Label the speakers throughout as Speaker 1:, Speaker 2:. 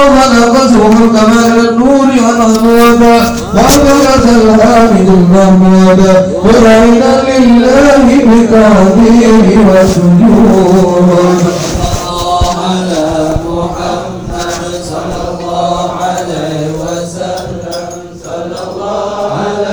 Speaker 1: وخلقته الكمال النور
Speaker 2: محمد صلى الله عليه وسلم. صلى الله على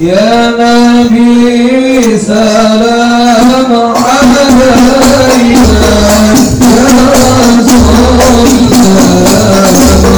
Speaker 1: يا نبي سلام عليك يا رسول الله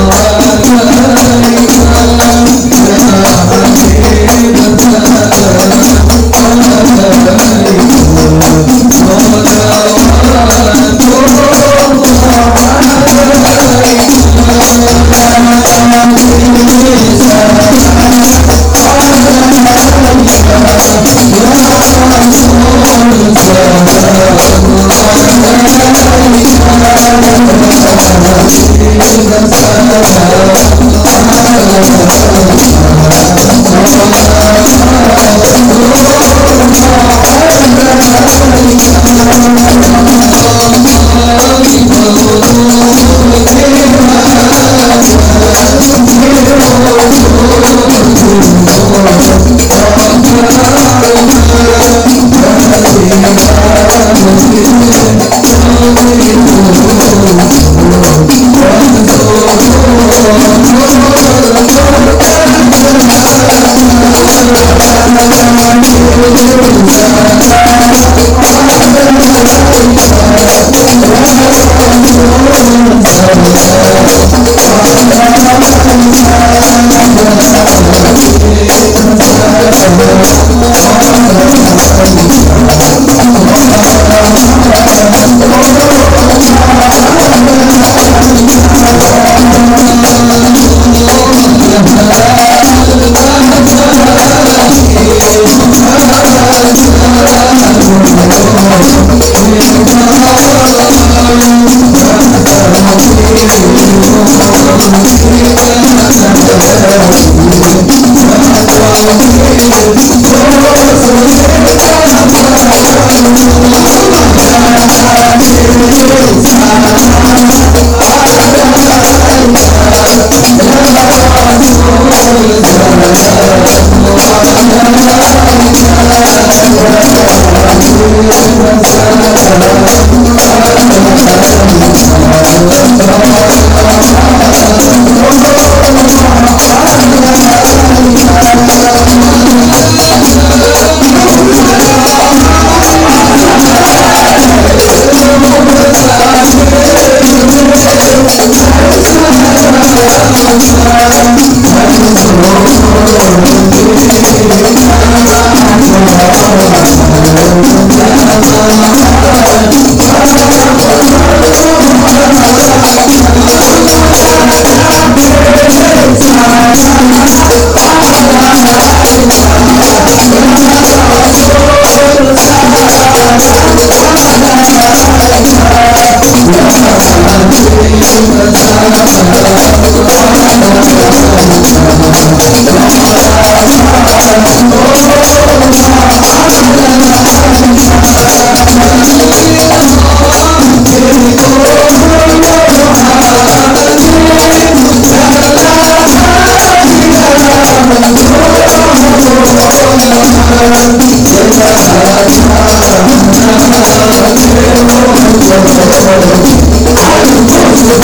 Speaker 1: Thank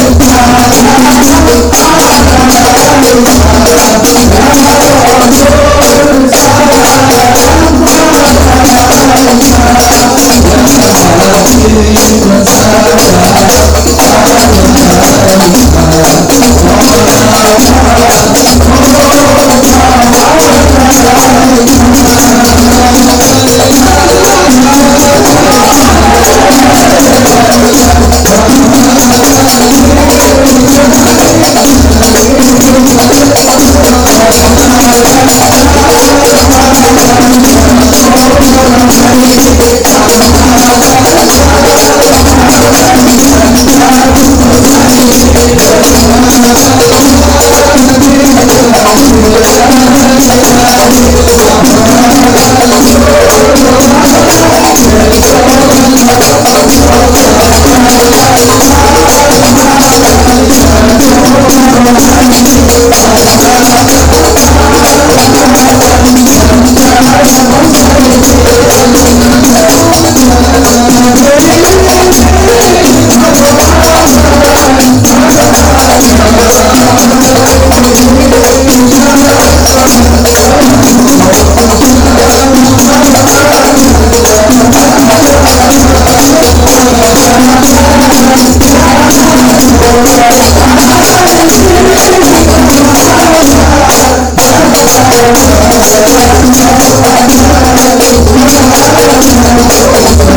Speaker 1: you.